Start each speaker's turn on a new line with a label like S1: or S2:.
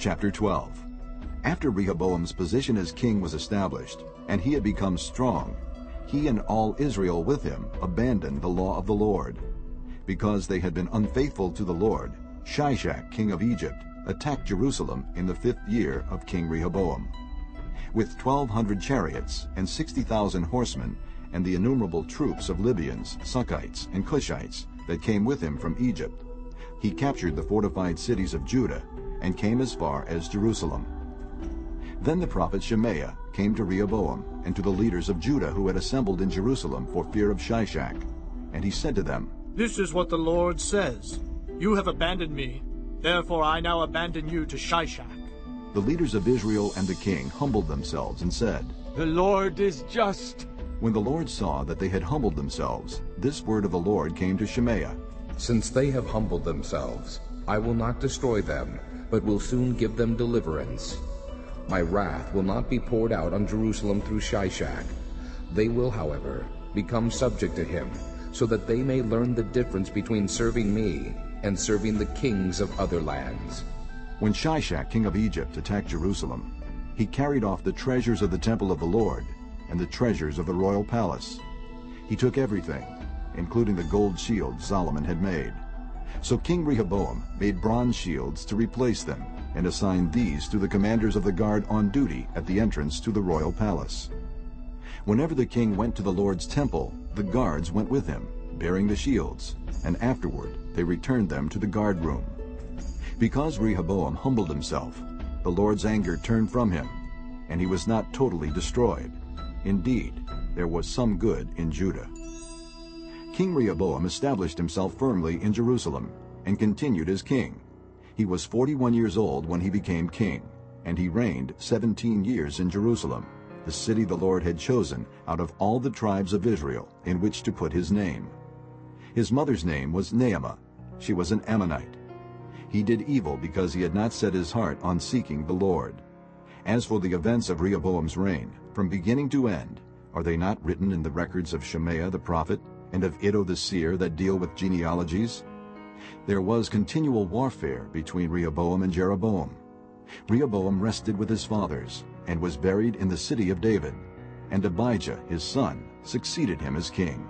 S1: Chapter 12 After Rehoboam's position as king was established, and he had become strong, he and all Israel with him abandoned the law of the Lord. Because they had been unfaithful to the Lord, Shishak, king of Egypt, attacked Jerusalem in the fifth year of King Rehoboam. With 1,200 chariots and 60,000 horsemen and the innumerable troops of Libyans, Sukkites, and Cushites that came with him from Egypt, he captured the fortified cities of Judah and came as far as Jerusalem. Then the prophet Shemaiah came to Rehoboam and to the leaders of Judah who had assembled in Jerusalem for fear of Shishak. And he said to them,
S2: This is what the Lord says. You have abandoned me, therefore I now abandon you to Shishak.
S1: The leaders of Israel and the king humbled themselves and said,
S3: The Lord is just.
S1: When the Lord saw that they had humbled themselves, this word of the Lord came to Shemaiah.
S4: Since they have humbled themselves, I will not destroy them, but will soon give them deliverance. My wrath will not be poured out on Jerusalem through Shishak. They will, however, become subject to him, so that they may learn the difference between serving me and serving the kings of other lands.
S1: When Shishak, king of Egypt, attacked Jerusalem, he carried off the treasures of the temple of the Lord and the treasures of the royal palace. He took everything, including the gold shield Solomon had made. So King Rehoboam made bronze shields to replace them and assigned these to the commanders of the guard on duty at the entrance to the royal palace. Whenever the king went to the Lord's temple, the guards went with him, bearing the shields, and afterward they returned them to the guard room. Because Rehoboam humbled himself, the Lord's anger turned from him, and he was not totally destroyed. Indeed, there was some good in Judah. King Rehoboam established himself firmly in Jerusalem and continued as king. He was 41 years old when he became king, and he reigned 17 years in Jerusalem, the city the Lord had chosen out of all the tribes of Israel in which to put his name. His mother's name was Naamah. She was an Ammonite. He did evil because he had not set his heart on seeking the Lord. As for the events of Rehoboam's reign, from beginning to end, are they not written in the records of Shemaiah the prophet and of Iddo the seer that deal with genealogies? There was continual warfare between Rehoboam and Jeroboam. Rehoboam rested with his fathers and was buried in the city of David, and Abijah his son succeeded him as king.